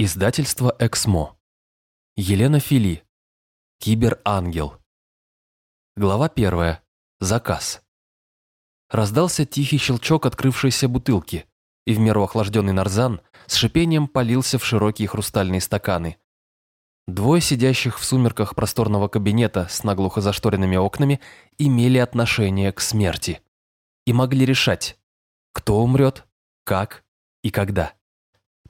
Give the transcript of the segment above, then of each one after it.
Издательство «Эксмо». Елена Фили. Киберангел. Глава первая. Заказ. Раздался тихий щелчок открывшейся бутылки, и в меру охлажденный нарзан с шипением полился в широкие хрустальные стаканы. Двое сидящих в сумерках просторного кабинета с наглухо зашторенными окнами имели отношение к смерти и могли решать, кто умрет, как и когда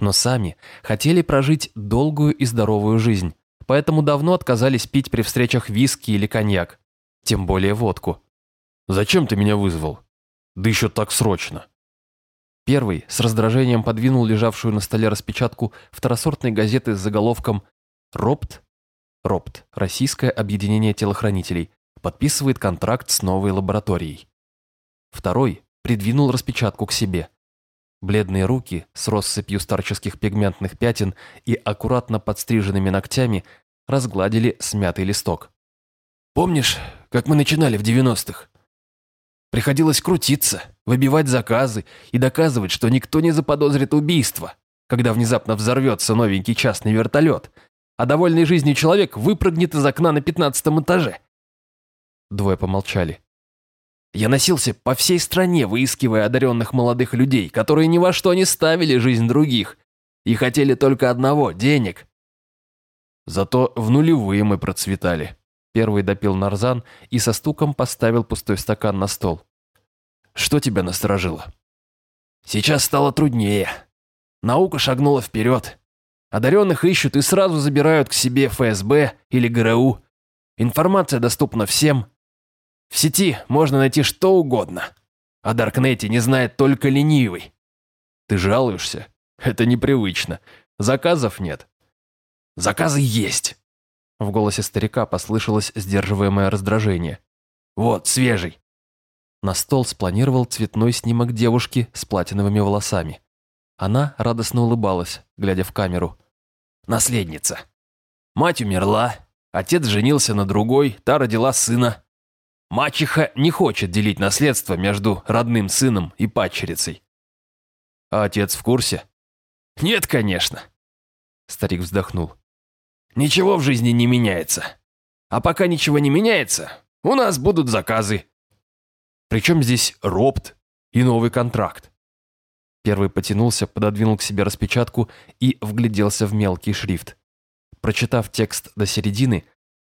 но сами хотели прожить долгую и здоровую жизнь, поэтому давно отказались пить при встречах виски или коньяк, тем более водку. «Зачем ты меня вызвал? Да еще так срочно!» Первый с раздражением подвинул лежавшую на столе распечатку второсортной газеты с заголовком «РОПТ» РОПТ – Российское объединение телохранителей, подписывает контракт с новой лабораторией. Второй придвинул распечатку к себе – Бледные руки с россыпью старческих пигментных пятен и аккуратно подстриженными ногтями разгладили смятый листок. «Помнишь, как мы начинали в девяностых? Приходилось крутиться, выбивать заказы и доказывать, что никто не заподозрит убийство, когда внезапно взорвется новенький частный вертолет, а довольный жизнью человек выпрыгнет из окна на пятнадцатом этаже». Двое помолчали. Я носился по всей стране, выискивая одаренных молодых людей, которые ни во что не ставили жизнь других и хотели только одного – денег. Зато в нулевые мы процветали. Первый допил нарзан и со стуком поставил пустой стакан на стол. Что тебя насторожило? Сейчас стало труднее. Наука шагнула вперед. Одаренных ищут и сразу забирают к себе ФСБ или ГРУ. Информация доступна всем, в сети можно найти что угодно. О Даркнете не знает только ленивый. Ты жалуешься? Это непривычно. Заказов нет. Заказы есть. В голосе старика послышалось сдерживаемое раздражение. Вот, свежий. На стол спланировал цветной снимок девушки с платиновыми волосами. Она радостно улыбалась, глядя в камеру. Наследница. Мать умерла, отец женился на другой, та родила сына. Мачеха не хочет делить наследство между родным сыном и падчерицей. А отец в курсе? Нет, конечно. Старик вздохнул. Ничего в жизни не меняется. А пока ничего не меняется, у нас будут заказы. Причем здесь ропт и новый контракт? Первый потянулся, пододвинул к себе распечатку и вгляделся в мелкий шрифт. Прочитав текст до середины,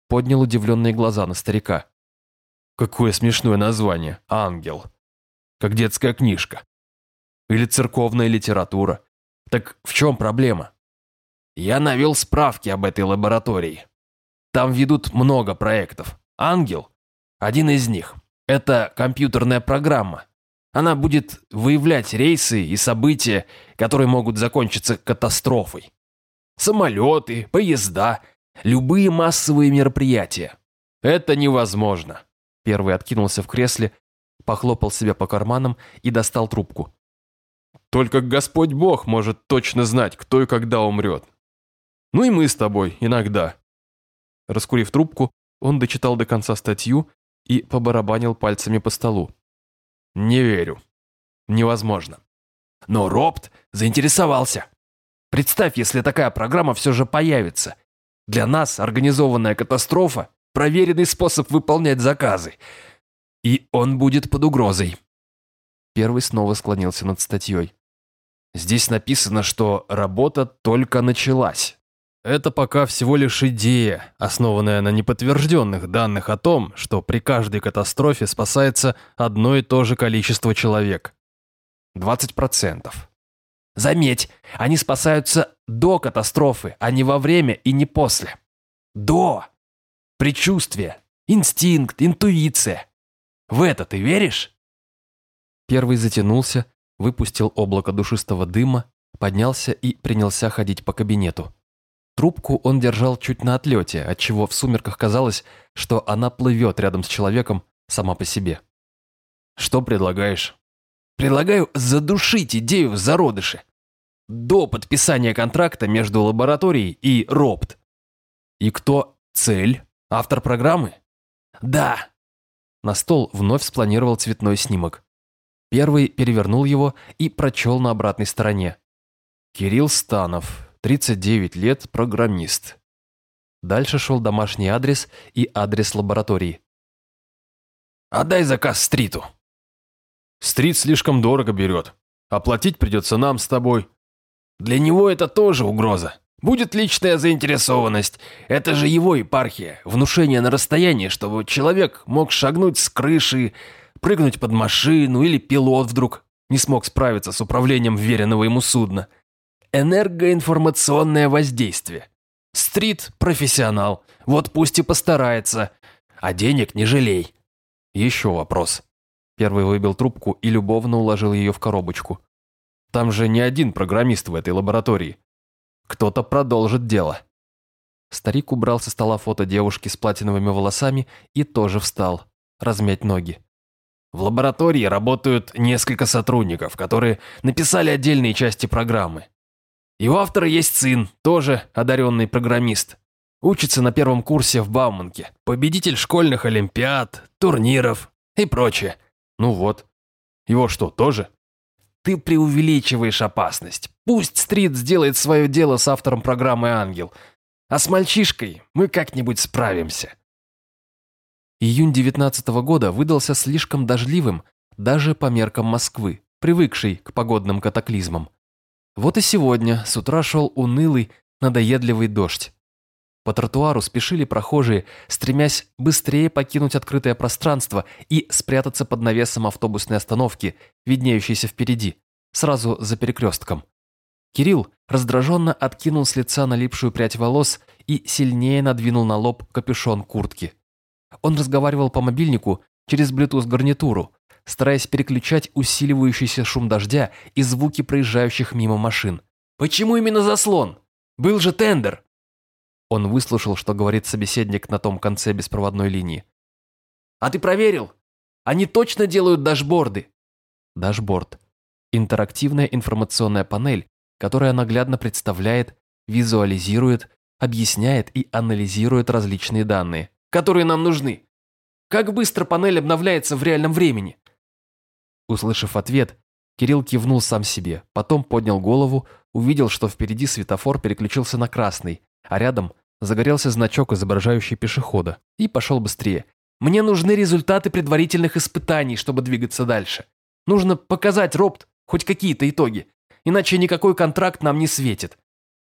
поднял удивленные глаза на старика. Какое смешное название «Ангел». Как детская книжка. Или церковная литература. Так в чем проблема? Я навел справки об этой лаборатории. Там ведут много проектов. «Ангел» – один из них. Это компьютерная программа. Она будет выявлять рейсы и события, которые могут закончиться катастрофой. Самолеты, поезда, любые массовые мероприятия. Это невозможно. Первый откинулся в кресле, похлопал себя по карманам и достал трубку. «Только Господь Бог может точно знать, кто и когда умрет. Ну и мы с тобой иногда». Раскурив трубку, он дочитал до конца статью и побарабанил пальцами по столу. «Не верю. Невозможно». Но Робт заинтересовался. Представь, если такая программа все же появится. Для нас организованная катастрофа проверенный способ выполнять заказы. И он будет под угрозой. Первый снова склонился над статьей. Здесь написано, что работа только началась. Это пока всего лишь идея, основанная на неподтвержденных данных о том, что при каждой катастрофе спасается одно и то же количество человек. 20%. Заметь, они спасаются до катастрофы, а не во время и не после. До! Предчувствие, инстинкт, интуиция. В это ты веришь?» Первый затянулся, выпустил облако душистого дыма, поднялся и принялся ходить по кабинету. Трубку он держал чуть на отлете, отчего в сумерках казалось, что она плывет рядом с человеком сама по себе. «Что предлагаешь?» «Предлагаю задушить идею в зародыше. До подписания контракта между лабораторией и РОПТ. И кто цель?» Автор программы? Да. На стол вновь спланировал цветной снимок. Первый перевернул его и прочел на обратной стороне. Кирилл Станов, 39 лет, программист. Дальше шел домашний адрес и адрес лаборатории. «Отдай заказ Стриту». «Стрит слишком дорого берет. Оплатить придется нам с тобой». «Для него это тоже угроза. Будет личная заинтересованность. Это же его епархия. Внушение на расстоянии, чтобы человек мог шагнуть с крыши, прыгнуть под машину или пилот вдруг не смог справиться с управлением веренного ему судна. Энергоинформационное воздействие. Стрит – профессионал, вот пусть и постарается. А денег не жалей. Еще вопрос. Первый выбил трубку и любовно уложил ее в коробочку. Там же не один программист в этой лаборатории. Кто-то продолжит дело. Старик убрал со стола фото девушки с платиновыми волосами и тоже встал, размять ноги. В лаборатории работают несколько сотрудников, которые написали отдельные части программы. И у автора есть сын, тоже одаренный программист. Учится на первом курсе в Бауманке. Победитель школьных олимпиад, турниров и прочее. Ну вот. Его что, тоже? Ты преувеличиваешь опасность. Пусть Стрит сделает свое дело с автором программы «Ангел». А с мальчишкой мы как-нибудь справимся. Июнь 19 года выдался слишком дождливым даже по меркам Москвы, привыкшей к погодным катаклизмам. Вот и сегодня с утра шел унылый, надоедливый дождь. По тротуару спешили прохожие, стремясь быстрее покинуть открытое пространство и спрятаться под навесом автобусной остановки, виднеющейся впереди, сразу за перекрестком. Кирилл раздраженно откинул с лица налипшую прядь волос и сильнее надвинул на лоб капюшон куртки. Он разговаривал по мобильнику через Bluetooth-гарнитуру, стараясь переключать усиливающийся шум дождя и звуки проезжающих мимо машин. «Почему именно заслон? Был же тендер!» Он выслушал, что говорит собеседник на том конце беспроводной линии. «А ты проверил? Они точно делают дашборды?» Дашборд. Интерактивная информационная панель, которая наглядно представляет, визуализирует, объясняет и анализирует различные данные. «Которые нам нужны. Как быстро панель обновляется в реальном времени?» Услышав ответ, Кирилл кивнул сам себе, потом поднял голову, увидел, что впереди светофор переключился на красный, а рядом загорелся значок, изображающий пешехода, и пошел быстрее. «Мне нужны результаты предварительных испытаний, чтобы двигаться дальше. Нужно показать робот хоть какие-то итоги, иначе никакой контракт нам не светит.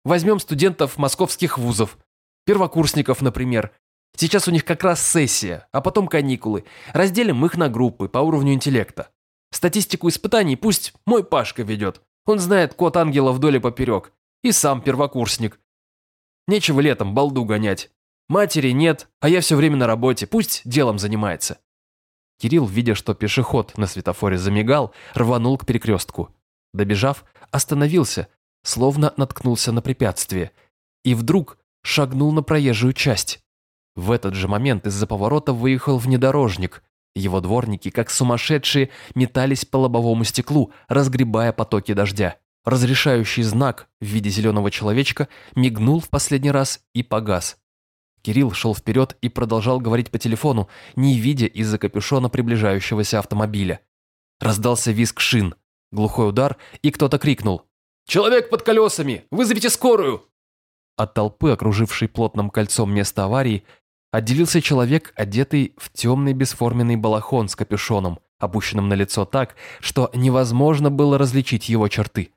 Возьмем студентов московских вузов, первокурсников, например. Сейчас у них как раз сессия, а потом каникулы. Разделим их на группы по уровню интеллекта. Статистику испытаний пусть мой Пашка ведет. Он знает код ангела вдоль и поперек. И сам первокурсник. Нечего летом балду гонять. Матери нет, а я все время на работе, пусть делом занимается. Кирилл, видя, что пешеход на светофоре замигал, рванул к перекрестку. Добежав, остановился, словно наткнулся на препятствие, и вдруг шагнул на проезжую часть. В этот же момент из-за поворота выехал внедорожник, его дворники, как сумасшедшие, метались по лобовому стеклу, разгребая потоки дождя. Разрешающий знак в виде зеленого человечка мигнул в последний раз и погас. Кирилл шел вперед и продолжал говорить по телефону, не видя из-за капюшона приближающегося автомобиля. Раздался визг шин, глухой удар, и кто-то крикнул. «Человек под колесами! Вызовите скорую!» От толпы, окружившей плотным кольцом место аварии, отделился человек, одетый в темный бесформенный балахон с капюшоном, опущенным на лицо так, что невозможно было различить его черты.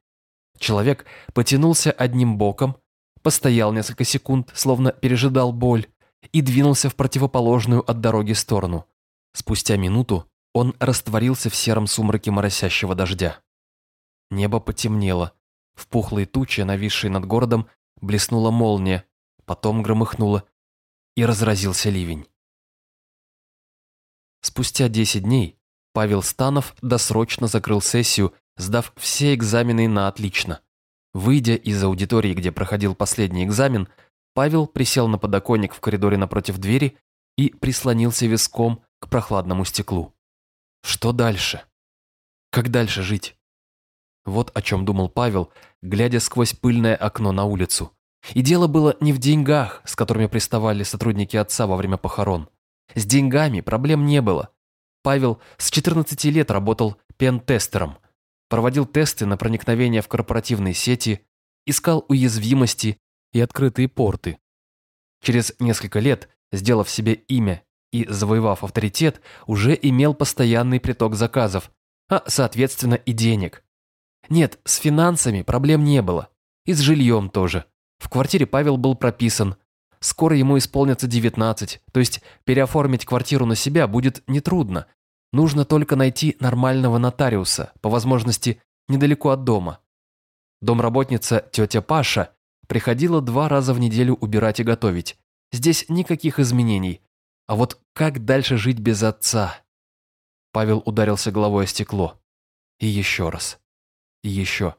Человек потянулся одним боком, постоял несколько секунд, словно пережидал боль, и двинулся в противоположную от дороги сторону. Спустя минуту он растворился в сером сумраке моросящего дождя. Небо потемнело. В пухлой туче, нависшей над городом, блеснула молния, потом громыхнула, и разразился ливень. Спустя 10 дней Павел Станов досрочно закрыл сессию, сдав все экзамены на отлично. Выйдя из аудитории, где проходил последний экзамен, Павел присел на подоконник в коридоре напротив двери и прислонился виском к прохладному стеклу. Что дальше? Как дальше жить? Вот о чем думал Павел, глядя сквозь пыльное окно на улицу. И дело было не в деньгах, с которыми приставали сотрудники отца во время похорон. С деньгами проблем не было. Павел с 14 лет работал пентестером, проводил тесты на проникновение в корпоративные сети, искал уязвимости и открытые порты. Через несколько лет, сделав себе имя и завоевав авторитет, уже имел постоянный приток заказов, а, соответственно, и денег. Нет, с финансами проблем не было. И с жильем тоже. В квартире Павел был прописан. Скоро ему исполнится 19, то есть переоформить квартиру на себя будет нетрудно. Нужно только найти нормального нотариуса, по возможности недалеко от дома. Домработница тетя Паша приходила два раза в неделю убирать и готовить. Здесь никаких изменений. А вот как дальше жить без отца? Павел ударился головой о стекло. И еще раз. И еще.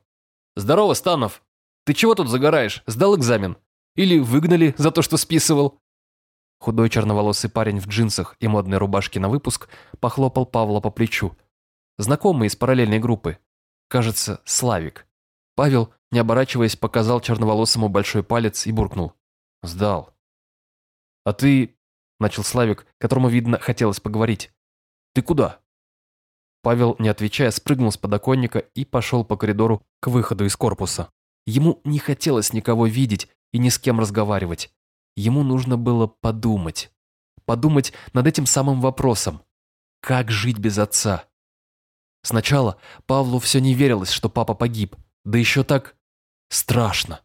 «Здорово, Станов! Ты чего тут загораешь? Сдал экзамен? Или выгнали за то, что списывал?» Худой черноволосый парень в джинсах и модной рубашке на выпуск похлопал Павла по плечу. Знакомый из параллельной группы. Кажется, Славик. Павел, не оборачиваясь, показал черноволосому большой палец и буркнул. «Сдал». «А ты...» – начал Славик, которому, видно, хотелось поговорить. «Ты куда?» Павел, не отвечая, спрыгнул с подоконника и пошел по коридору к выходу из корпуса. Ему не хотелось никого видеть и ни с кем разговаривать. Ему нужно было подумать. Подумать над этим самым вопросом. Как жить без отца? Сначала Павлу все не верилось, что папа погиб. Да еще так страшно.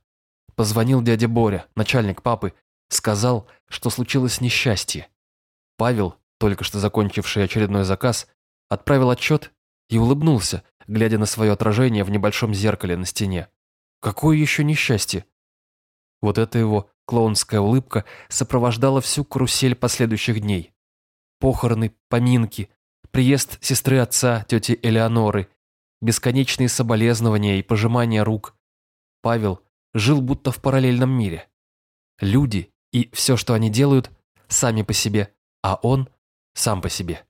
Позвонил дядя Боря, начальник папы, сказал, что случилось несчастье. Павел, только что закончивший очередной заказ, отправил отчет и улыбнулся, глядя на свое отражение в небольшом зеркале на стене. Какое еще несчастье? Вот эта его клоунская улыбка сопровождала всю карусель последующих дней. Похороны, поминки, приезд сестры отца, тети Элеоноры, бесконечные соболезнования и пожимания рук. Павел жил будто в параллельном мире. Люди и все, что они делают, сами по себе, а он сам по себе.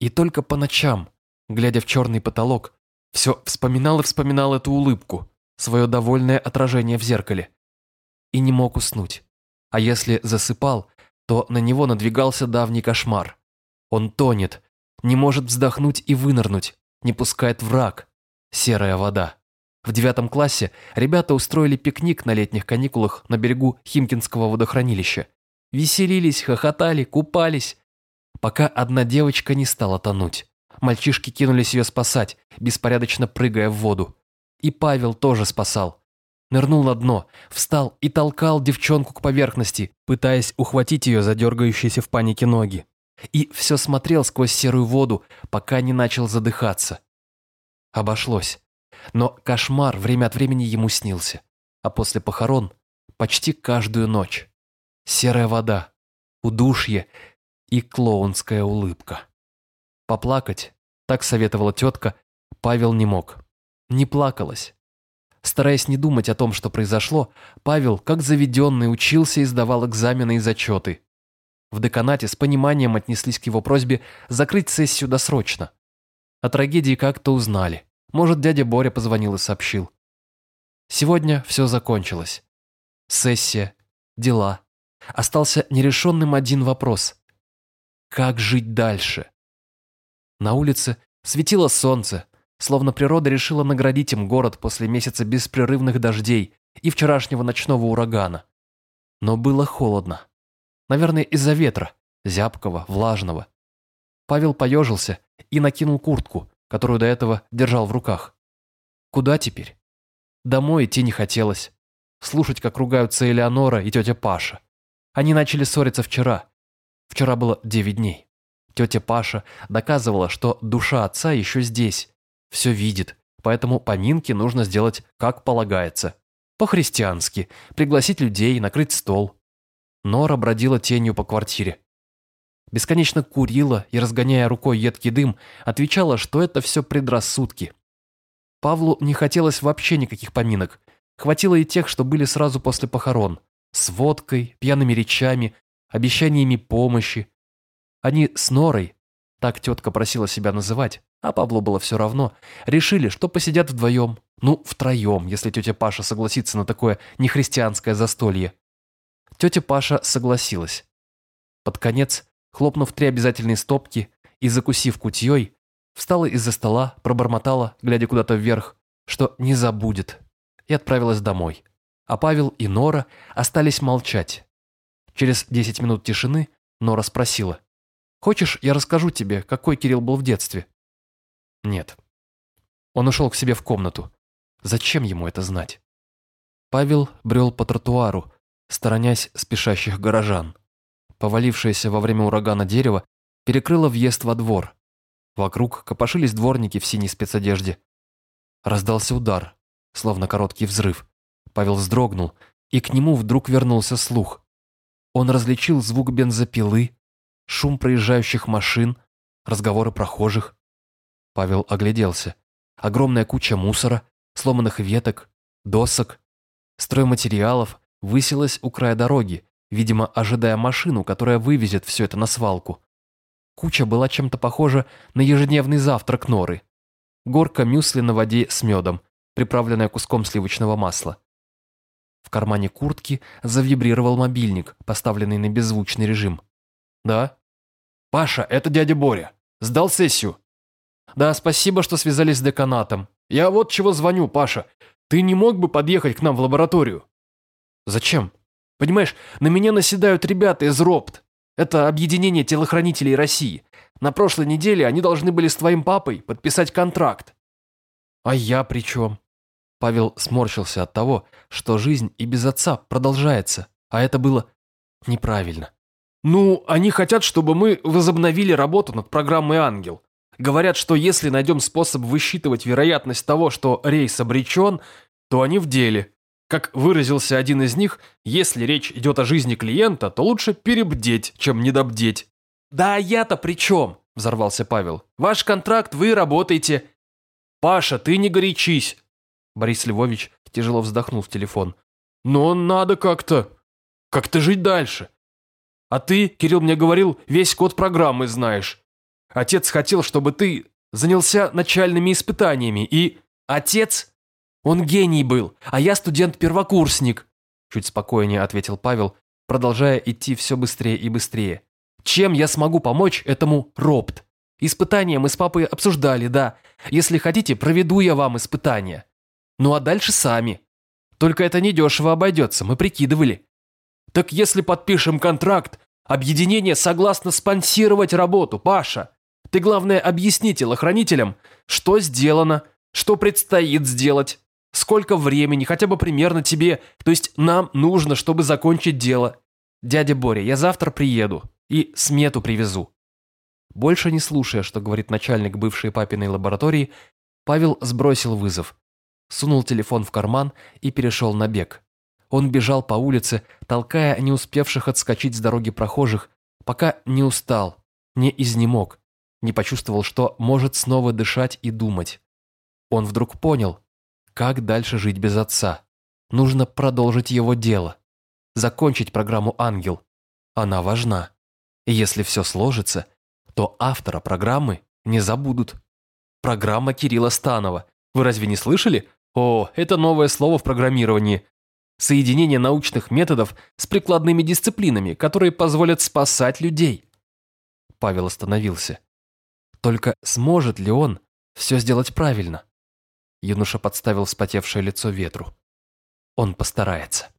И только по ночам, глядя в черный потолок, все вспоминал и вспоминал эту улыбку, свое довольное отражение в зеркале. И не мог уснуть. А если засыпал, то на него надвигался давний кошмар. Он тонет, не может вздохнуть и вынырнуть, не пускает враг. Серая вода. В девятом классе ребята устроили пикник на летних каникулах на берегу Химкинского водохранилища. Веселились, хохотали, купались, пока одна девочка не стала тонуть. Мальчишки кинулись ее спасать, беспорядочно прыгая в воду. И Павел тоже спасал. Нырнул на дно, встал и толкал девчонку к поверхности, пытаясь ухватить ее за дергающиеся в панике ноги. И все смотрел сквозь серую воду, пока не начал задыхаться. Обошлось. Но кошмар время от времени ему снился. А после похорон почти каждую ночь. Серая вода, удушье и клоунская улыбка. Поплакать, так советовала тетка, Павел не мог. Не плакалась. Стараясь не думать о том, что произошло, Павел, как заведенный, учился и сдавал экзамены и зачеты. В деканате с пониманием отнеслись к его просьбе закрыть сессию досрочно. О трагедии как-то узнали. Может, дядя Боря позвонил и сообщил. Сегодня все закончилось. Сессия, дела. Остался нерешенным один вопрос. Как жить дальше? На улице светило солнце, словно природа решила наградить им город после месяца беспрерывных дождей и вчерашнего ночного урагана. Но было холодно. Наверное, из-за ветра, зябкого, влажного. Павел поежился и накинул куртку, которую до этого держал в руках. Куда теперь? Домой идти не хотелось. Слушать, как ругаются Элеонора и тетя Паша. Они начали ссориться вчера, Вчера было девять дней. Тетя Паша доказывала, что душа отца еще здесь, все видит, поэтому поминки нужно сделать как полагается. По-христиански, пригласить людей, накрыть стол. Нора бродила тенью по квартире. Бесконечно курила и, разгоняя рукой едкий дым, отвечала, что это все предрассудки. Павлу не хотелось вообще никаких поминок. Хватило и тех, что были сразу после похорон. С водкой, пьяными речами, обещаниями помощи. Они с Норой, так тетка просила себя называть, а Павлу было все равно, решили, что посидят вдвоем, ну, втроем, если тетя Паша согласится на такое нехристианское застолье. Тетя Паша согласилась. Под конец, хлопнув три обязательные стопки и закусив кутьей, встала из-за стола, пробормотала, глядя куда-то вверх, что не забудет. и отправилась домой. А Павел и Нора остались молчать. Через 10 минут тишины Нора спросила. «Хочешь, я расскажу тебе, какой Кирилл был в детстве?» «Нет». Он ушел к себе в комнату. Зачем ему это знать? Павел брел по тротуару, сторонясь спешащих горожан. Повалившееся во время урагана дерево перекрыло въезд во двор. Вокруг копошились дворники в синей спецодежде. Раздался удар, словно короткий взрыв. Павел вздрогнул, и к нему вдруг вернулся слух. Он различил звук бензопилы, шум проезжающих машин, разговоры прохожих. Павел огляделся. Огромная куча мусора, сломанных веток, досок, стройматериалов высилась у края дороги, видимо, ожидая машину, которая вывезет все это на свалку. Куча была чем-то похожа на ежедневный завтрак норы. Горка мюсли на воде с медом, приправленная куском сливочного масла. В кармане куртки завибрировал мобильник, поставленный на беззвучный режим. «Да?» «Паша, это дядя Боря. Сдал сессию?» «Да, спасибо, что связались с деканатом. Я вот чего звоню, Паша. Ты не мог бы подъехать к нам в лабораторию?» «Зачем?» «Понимаешь, на меня наседают ребята из РОПТ. Это объединение телохранителей России. На прошлой неделе они должны были с твоим папой подписать контракт». «А я при чем?» Павел сморщился от того, что жизнь и без отца продолжается, а это было неправильно. «Ну, они хотят, чтобы мы возобновили работу над программой «Ангел». Говорят, что если найдем способ высчитывать вероятность того, что рейс обречен, то они в деле. Как выразился один из них, если речь идет о жизни клиента, то лучше перебдеть, чем недобдеть. «Да я-то при чем?» – взорвался Павел. «Ваш контракт, вы работаете». «Паша, ты не горячись!» Борис Львович тяжело вздохнул в телефон. «Но надо как-то... как-то жить дальше. А ты, Кирилл мне говорил, весь код программы знаешь. Отец хотел, чтобы ты занялся начальными испытаниями, и... Отец? Он гений был, а я студент-первокурсник», чуть спокойнее ответил Павел, продолжая идти все быстрее и быстрее. «Чем я смогу помочь этому ропт? Испытания мы с папой обсуждали, да. Если хотите, проведу я вам испытания. Ну а дальше сами. Только это недешево обойдется, мы прикидывали. Так если подпишем контракт, объединение согласно спонсировать работу, Паша. Ты, главное, объясни телохранителям, что сделано, что предстоит сделать, сколько времени, хотя бы примерно тебе, то есть нам нужно, чтобы закончить дело. Дядя Боря, я завтра приеду и смету привезу. Больше не слушая, что говорит начальник бывшей папиной лаборатории, Павел сбросил вызов, сунул телефон в карман и перешел на бег. Он бежал по улице, толкая не успевших отскочить с дороги прохожих, пока не устал, не изнемог, не почувствовал, что может снова дышать и думать. Он вдруг понял, как дальше жить без отца. Нужно продолжить его дело. Закончить программу «Ангел». Она важна. И если все сложится, то автора программы не забудут. Программа Кирилла Станова. Вы разве не слышали? О, это новое слово в программировании. Соединение научных методов с прикладными дисциплинами, которые позволят спасать людей. Павел остановился. Только сможет ли он все сделать правильно? Юноша подставил вспотевшее лицо ветру. Он постарается.